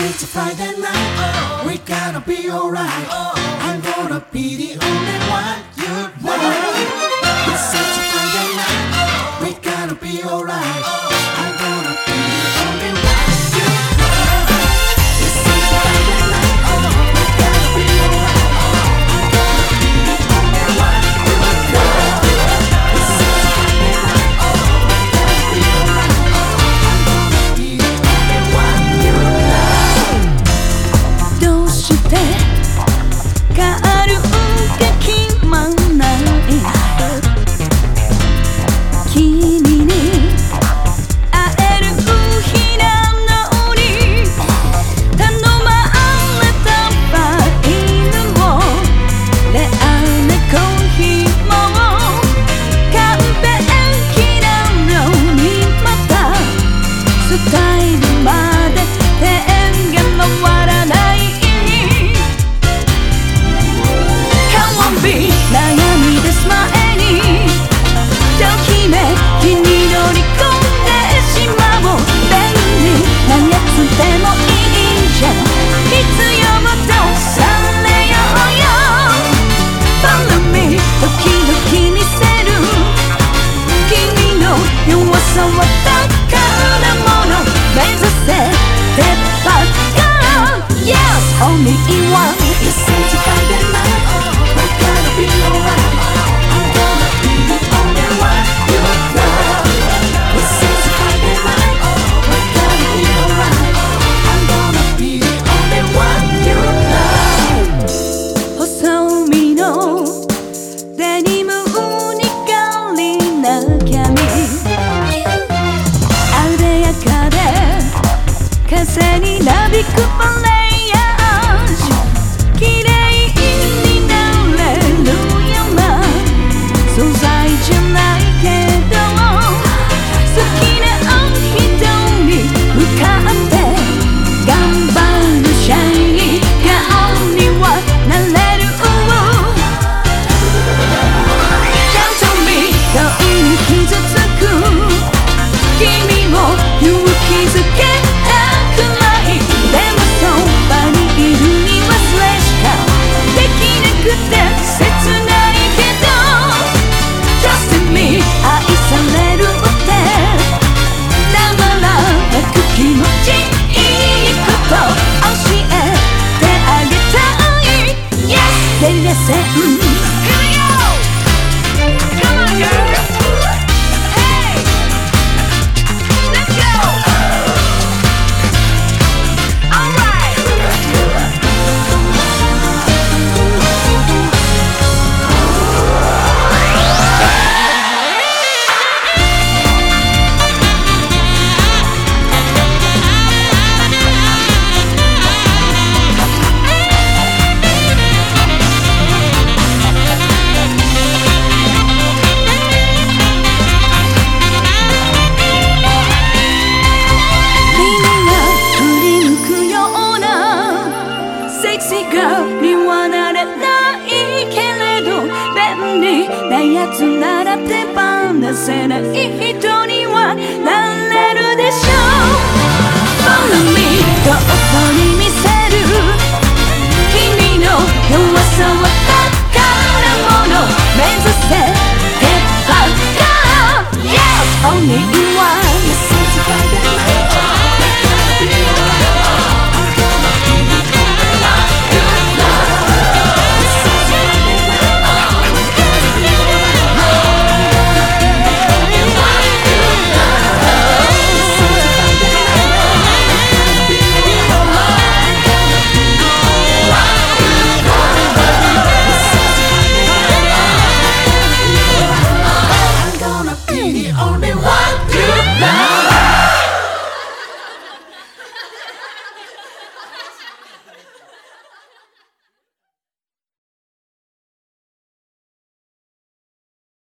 easy to find that line. Oh, we gotta be alright. Oh, I'm gonna be the only ぜないやつなら手放せない人にはなれるでしょう。Follow me